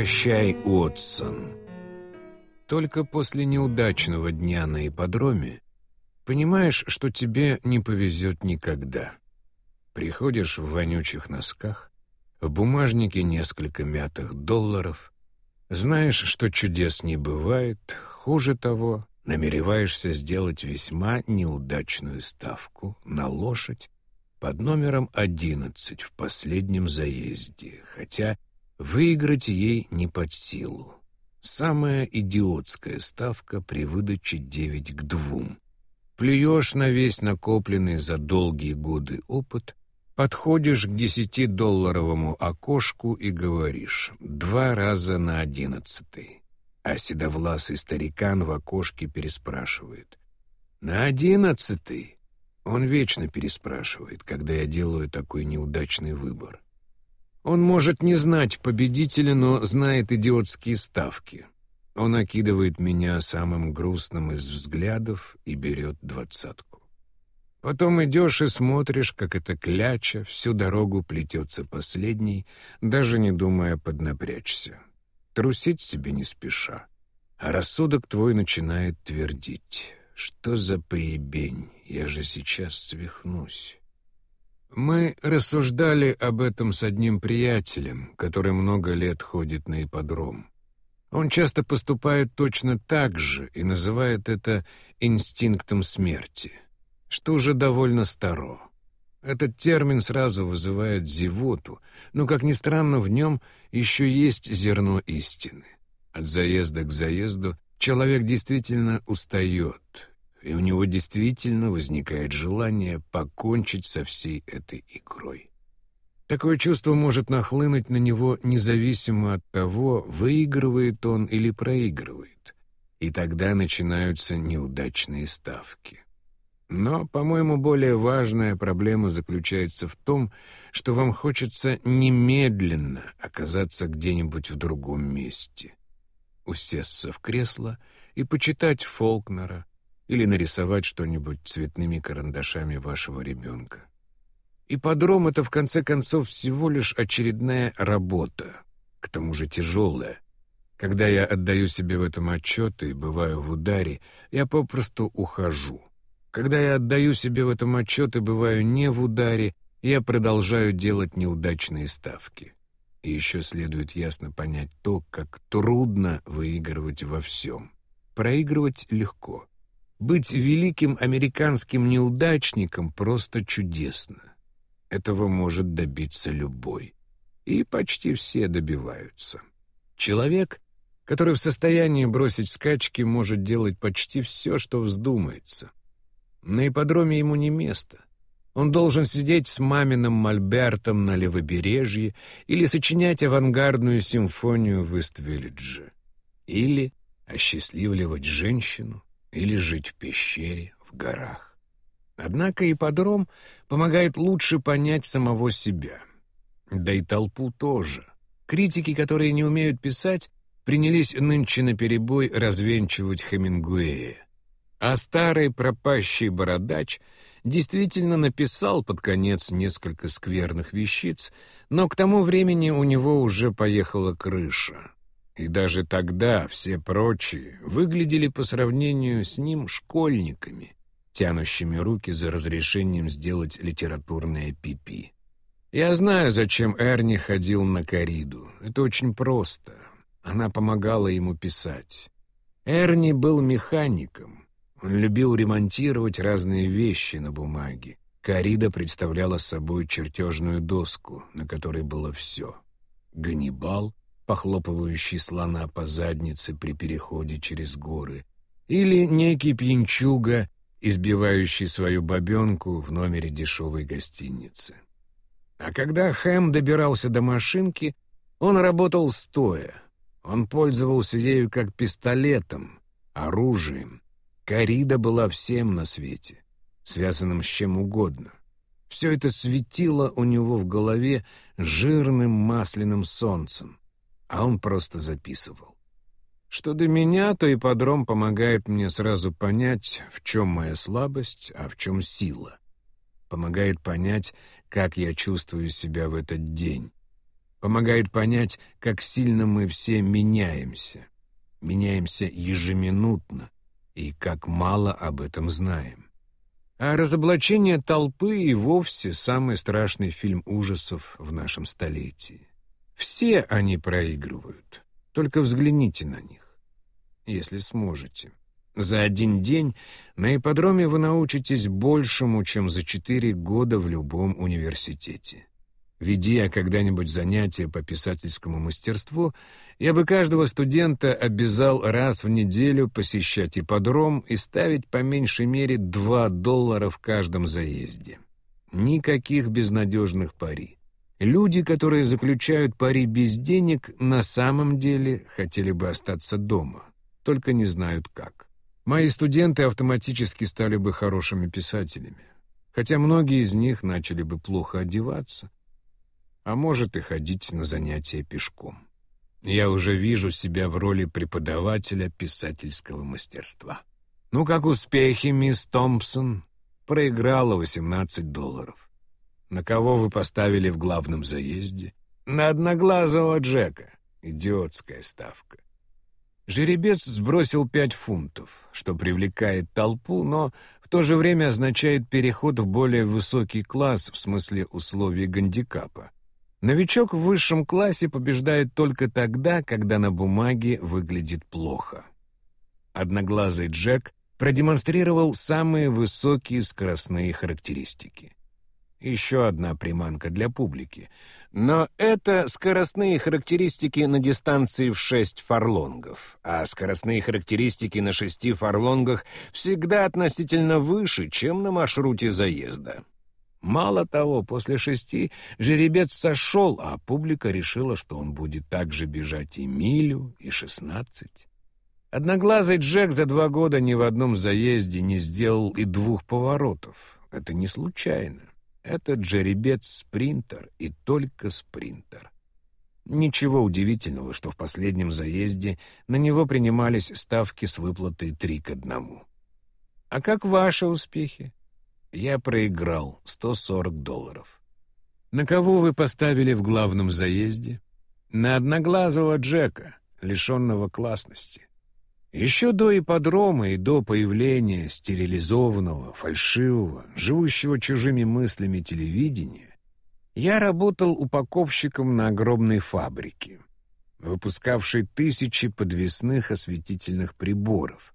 Прощай, Отсон. Только после неудачного дня на ипподроме понимаешь, что тебе не повезет никогда. Приходишь в вонючих носках, в бумажнике несколько мятых долларов, знаешь, что чудес не бывает, хуже того, намереваешься сделать весьма неудачную ставку на лошадь под номером 11 в последнем заезде, хотя выиграть ей не под силу. Самая идиотская ставка при выдаче 9 к 2. Плюешь на весь накопленный за долгие годы опыт, подходишь к десятидолларовому окошку и говоришь «два раза на одиннадцатый». А седовласый старикан в окошке переспрашивает. «На одиннадцатый?» Он вечно переспрашивает, когда я делаю такой неудачный выбор. Он может не знать победителя, но знает идиотские ставки. Он окидывает меня самым грустным из взглядов и берет двадцатку. Потом идешь и смотришь, как эта кляча всю дорогу плетется последней, даже не думая поднапрячься трусить себе не спеша. А рассудок твой начинает твердить. Что за поебень, я же сейчас свихнусь. Мы рассуждали об этом с одним приятелем, который много лет ходит на ипподром. Он часто поступает точно так же и называет это инстинктом смерти, что уже довольно старо. Этот термин сразу вызывает зевоту, но, как ни странно, в нем еще есть зерно истины. От заезда к заезду человек действительно устает, и у него действительно возникает желание покончить со всей этой игрой. Такое чувство может нахлынуть на него независимо от того, выигрывает он или проигрывает, и тогда начинаются неудачные ставки. Но, по-моему, более важная проблема заключается в том, что вам хочется немедленно оказаться где-нибудь в другом месте. Усесться в кресло и почитать Фолкнера или нарисовать что-нибудь цветными карандашами вашего ребенка. И подром — это, в конце концов, всего лишь очередная работа, к тому же тяжелая. Когда я отдаю себе в этом отчет и бываю в ударе, я попросту ухожу — когда я отдаю себе в этом отчет и бываю не в ударе, я продолжаю делать неудачные ставки. И еще следует ясно понять то, как трудно выигрывать во всем. Проигрывать легко. Быть великим американским неудачником просто чудесно. Этого может добиться любой. И почти все добиваются. Человек, который в состоянии бросить скачки, может делать почти все, что вздумается. На ипподроме ему не место. Он должен сидеть с маминым мольбертом на левобережье или сочинять авангардную симфонию в Ист-Виллидже. Или осчастливливать женщину, или жить в пещере в горах. Однако ипподром помогает лучше понять самого себя. Да и толпу тоже. Критики, которые не умеют писать, принялись нынче наперебой развенчивать Хемингуэя. А старый пропащий бородач действительно написал под конец несколько скверных вещиц, но к тому времени у него уже поехала крыша. И даже тогда все прочие выглядели по сравнению с ним школьниками, тянущими руки за разрешением сделать литературное пипи. Я знаю, зачем Эрни ходил на кориду. Это очень просто. Она помогала ему писать. Эрни был механиком, он любил ремонтировать разные вещи на бумаге. Корида представляла собой чертежную доску, на которой было все. Ганнибал, похлопывающий слона по заднице при переходе через горы, или некий пьянчуга, избивающий свою бабенку в номере дешевой гостиницы. А когда Хэм добирался до машинки, он работал стоя. Он пользовался ею как пистолетом, оружием, Корида была всем на свете, связанным с чем угодно. Все это светило у него в голове жирным масляным солнцем, а он просто записывал. Что до меня, то ипподром помогает мне сразу понять, в чем моя слабость, а в чем сила. Помогает понять, как я чувствую себя в этот день. помогает понять, как сильно мы все меняемся. Меняемся ежеминутно, и как мало об этом знаем. А разоблачение толпы и вовсе самый страшный фильм ужасов в нашем столетии. Все они проигрывают. Только взгляните на них, если сможете. За один день на ипподроме вы научитесь большему, чем за четыре года в любом университете. Веди я когда-нибудь занятия по писательскому мастерству, я бы каждого студента обязал раз в неделю посещать ипподром и ставить по меньшей мере 2 доллара в каждом заезде. Никаких безнадежных пари. Люди, которые заключают пари без денег, на самом деле хотели бы остаться дома, только не знают как. Мои студенты автоматически стали бы хорошими писателями, хотя многие из них начали бы плохо одеваться, а может и ходить на занятия пешком. Я уже вижу себя в роли преподавателя писательского мастерства. Ну, как успехи, мисс Томпсон? Проиграла 18 долларов. На кого вы поставили в главном заезде? На одноглазого Джека. Идиотская ставка. Жеребец сбросил пять фунтов, что привлекает толпу, но в то же время означает переход в более высокий класс в смысле условий гандикапа. Новичок в высшем классе побеждает только тогда, когда на бумаге выглядит плохо. Одноглазый Джек продемонстрировал самые высокие скоростные характеристики. Еще одна приманка для публики. Но это скоростные характеристики на дистанции в 6 фарлонгов, а скоростные характеристики на 6 фарлонгах всегда относительно выше, чем на маршруте заезда. Мало того, после шести жеребец сошел, а публика решила, что он будет также бежать и милю, и шестнадцать. Одноглазый Джек за два года ни в одном заезде не сделал и двух поворотов. Это не случайно. Это жеребец-спринтер и только спринтер. Ничего удивительного, что в последнем заезде на него принимались ставки с выплатой три к одному. А как ваши успехи? Я проиграл 140 долларов. На кого вы поставили в главном заезде? На одноглазого Джека, лишенного классности. Еще до ипподрома и до появления стерилизованного, фальшивого, живущего чужими мыслями телевидения, я работал упаковщиком на огромной фабрике, выпускавшей тысячи подвесных осветительных приборов,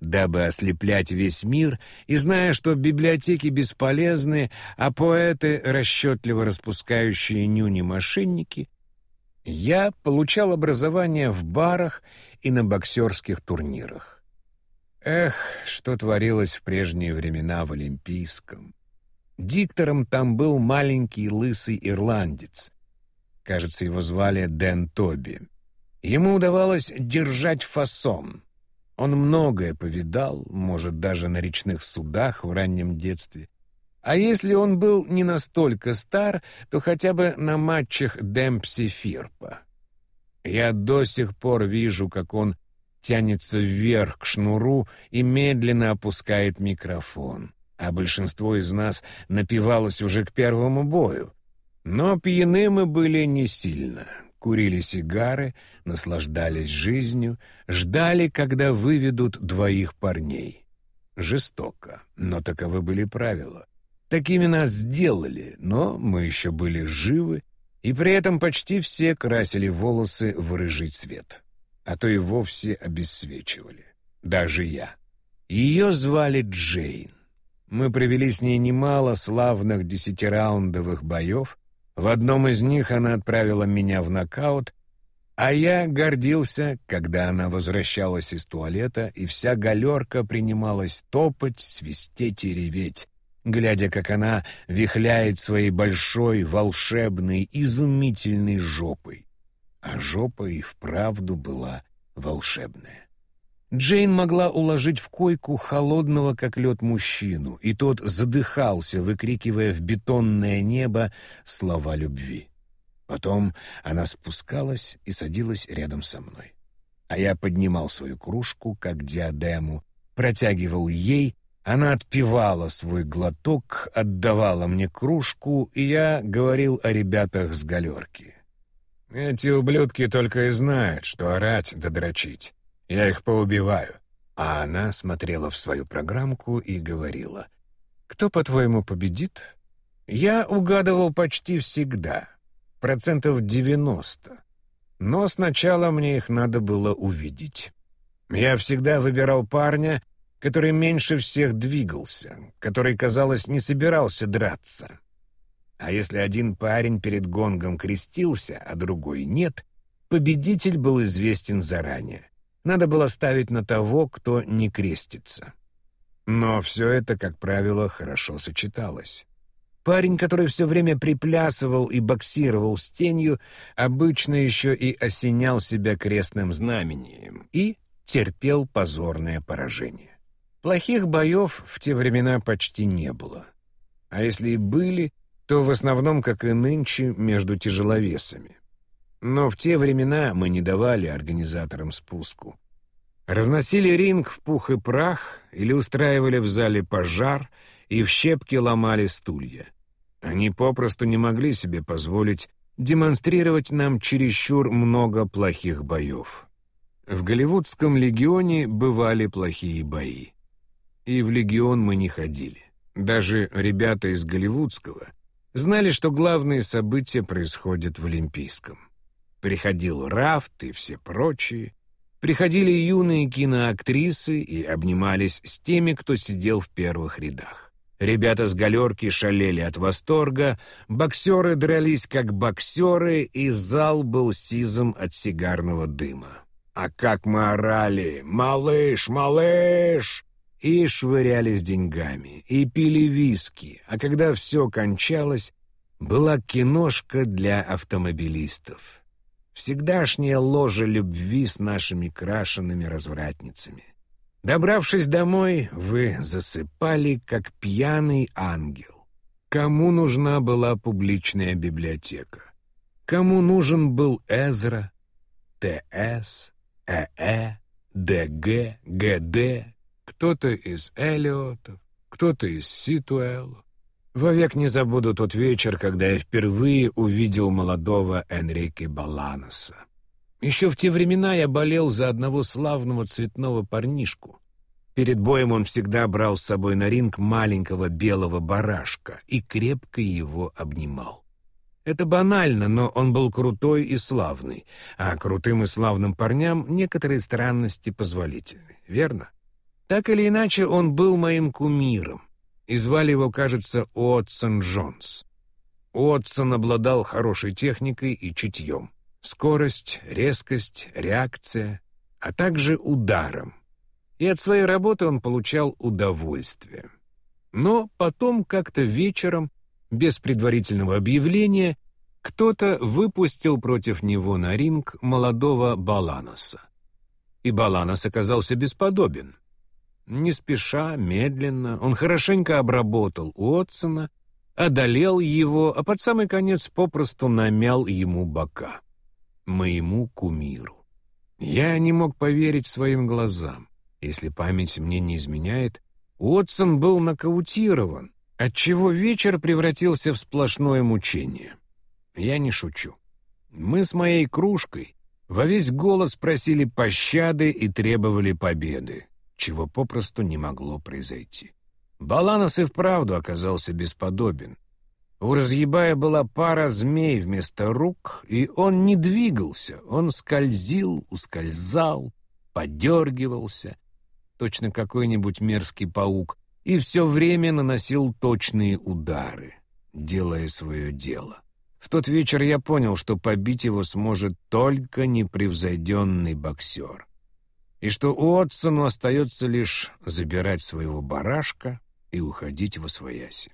дабы ослеплять весь мир, и зная, что библиотеки бесполезны, а поэты, расчетливо распускающие нюни-мошенники, я получал образование в барах и на боксерских турнирах. Эх, что творилось в прежние времена в Олимпийском. Диктором там был маленький лысый ирландец. Кажется, его звали Дэн Тоби. Ему удавалось держать фасон — он многое повидал, может, даже на речных судах в раннем детстве. А если он был не настолько стар, то хотя бы на матчах Демпси Фирпа. Я до сих пор вижу, как он тянется вверх к шнуру и медленно опускает микрофон. А большинство из нас напивалось уже к первому бою. Но пьяны мы были не сильно курили сигары, наслаждались жизнью, ждали, когда выведут двоих парней. Жестоко, но таковы были правила. Такими нас сделали, но мы еще были живы, и при этом почти все красили волосы в рыжий цвет, а то и вовсе обесцвечивали. Даже я. Ее звали Джейн. Мы провели с ней немало славных десятираундовых боев, в одном из них она отправила меня в нокаут, а я гордился, когда она возвращалась из туалета, и вся галерка принималась топать, свистеть и реветь, глядя, как она вихляет своей большой, волшебной, изумительной жопой. А жопа и вправду была волшебная. Джейн могла уложить в койку холодного, как лед, мужчину, и тот задыхался, выкрикивая в бетонное небо слова любви. Потом она спускалась и садилась рядом со мной. А я поднимал свою кружку, как диадему, протягивал ей, она отпивала свой глоток, отдавала мне кружку, и я говорил о ребятах с галерки. Эти ублюдки только и знают, что орать да дрочить. Я их поубиваю». А она смотрела в свою программку и говорила, «Кто, по-твоему, победит?» Я угадывал почти всегда, процентов девяносто. Но сначала мне их надо было увидеть. Я всегда выбирал парня, который меньше всех двигался, который, казалось, не собирался драться. А если один парень перед гонгом крестился, а другой нет, победитель был известен заранее. Надо было ставить на того, кто не крестится. Но все это, как правило, хорошо сочеталось. Парень, который все время приплясывал и боксировал с тенью, обычно еще и осенял себя крестным знамением и терпел позорное поражение. Плохих боев в те времена почти не было. А если и были, то в основном, как и нынче, между тяжеловесами. Но в те времена мы не давали организаторам спуску. Разносили ринг в пух и прах или устраивали в зале пожар и в щепки ломали стулья. Они попросту не могли себе позволить демонстрировать нам чересчур много плохих боев. В Голливудском легионе бывали плохие бои. И в легион мы не ходили. Даже ребята из Голливудского знали, что главные события происходят в Олимпийском. Приходил Рафт и все прочие. Приходили юные киноактрисы и обнимались с теми, кто сидел в первых рядах. Ребята с галерки шалели от восторга, боксеры дрались как боксеры, и зал был сизом от сигарного дыма. А как мы орали «Малыш, малыш!» И швырялись деньгами, и пили виски, а когда все кончалось, была киношка для автомобилистов. Всегдашняя ложа любви с нашими крашенными развратницами. Добравшись домой, вы засыпали, как пьяный ангел. Кому нужна была публичная библиотека? Кому нужен был Эзра, ТС, ЭЭ, ДГ, ГД, кто-то из Элиотов, кто-то из Ситуэлов. Вовек не забуду тот вечер, когда я впервые увидел молодого Энрике Баланоса. Еще в те времена я болел за одного славного цветного парнишку. Перед боем он всегда брал с собой на ринг маленького белого барашка и крепко его обнимал. Это банально, но он был крутой и славный, а крутым и славным парням некоторые странности позволительны, верно? Так или иначе, он был моим кумиром, и звали его, кажется, Уотсон Джонс. Уотсон обладал хорошей техникой и чутьем скорость, резкость, реакция, а также ударом. И от своей работы он получал удовольствие. Но потом как-то вечером, без предварительного объявления, кто-то выпустил против него на ринг молодого Баланоса. И Баланос оказался бесподобен. Не спеша, медленно, он хорошенько обработал Уотсона, одолел его, а под самый конец попросту намял ему бока моему кумиру. Я не мог поверить своим глазам. Если память мне не изменяет, Уотсон был нокаутирован, отчего вечер превратился в сплошное мучение. Я не шучу. Мы с моей кружкой во весь голос просили пощады и требовали победы, чего попросту не могло произойти. Баланос и вправду оказался бесподобен. У разъебая была пара змей вместо рук, и он не двигался, он скользил, ускользал, подергивался, точно какой-нибудь мерзкий паук, и все время наносил точные удары, делая свое дело. В тот вечер я понял, что побить его сможет только непревзойденный боксер, и что Уотсону остается лишь забирать своего барашка и уходить во свояси.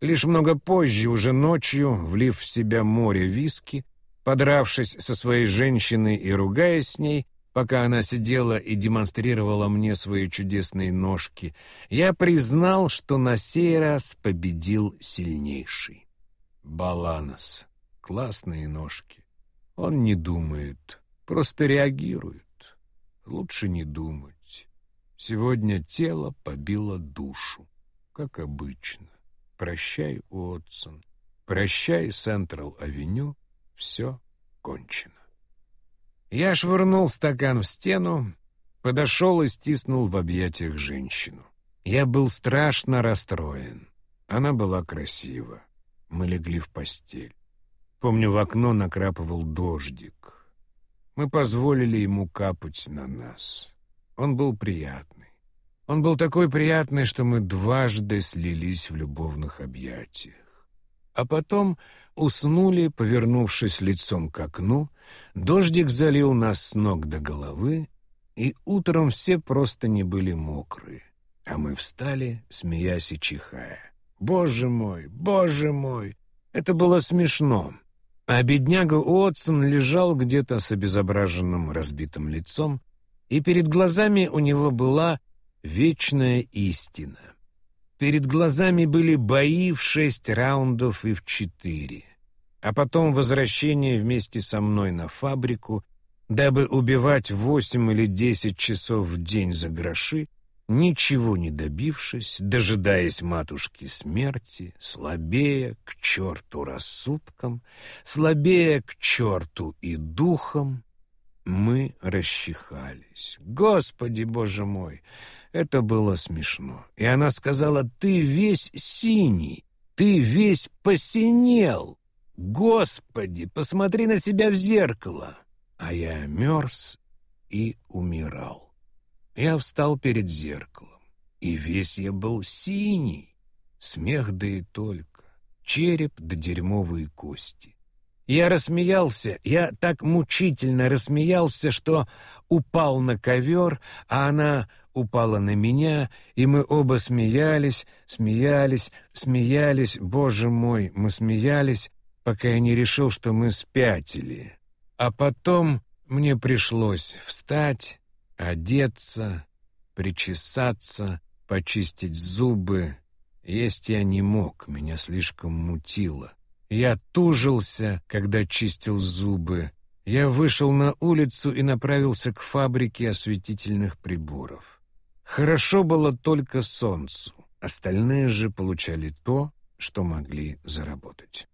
Лишь много позже, уже ночью, влив в себя море виски, подравшись со своей женщиной и ругаясь с ней, пока она сидела и демонстрировала мне свои чудесные ножки, я признал, что на сей раз победил сильнейший. Баланос. Классные ножки. Он не думает, просто реагирует. Лучше не думать. Сегодня тело побило душу, как обычно. Прощай, Уотсон. Прощай, Централ-авеню. Все кончено. Я швырнул стакан в стену, подошел и стиснул в объятиях женщину. Я был страшно расстроен. Она была красива. Мы легли в постель. Помню, в окно накрапывал дождик. Мы позволили ему капать на нас. Он был приятный. Он был такой приятный, что мы дважды слились в любовных объятиях. А потом уснули, повернувшись лицом к окну, дождик залил нас с ног до головы, и утром все просто не были мокрые, а мы встали, смеясь и чихая. «Боже мой, боже мой!» Это было смешно. А бедняга Уотсон лежал где-то с обезображенным разбитым лицом, и перед глазами у него была вечная истина. Перед глазами были бои в шесть раундов и в четыре. А потом возвращение вместе со мной на фабрику, дабы убивать восемь или десять часов в день за гроши, ничего не добившись, дожидаясь матушки смерти, слабее к черту рассудком, слабее к черту и духом, мы расчихались. Господи, Боже мой! Это было смешно. И она сказала, ты весь синий, ты весь посинел. Господи, посмотри на себя в зеркало. А я мерз и умирал. Я встал перед зеркалом, и весь я был синий. Смех да и только, череп да дерьмовые кости. Я рассмеялся, я так мучительно рассмеялся, что упал на ковер, а она упала на меня, и мы оба смеялись, смеялись, смеялись, боже мой, мы смеялись, пока я не решил, что мы спятили. А потом мне пришлось встать, одеться, причесаться, почистить зубы. Есть я не мог, меня слишком мутило. Я тужился, когда чистил зубы. Я вышел на улицу и направился к фабрике осветительных приборов. Хорошо было только солнцу, остальные же получали то, что могли заработать.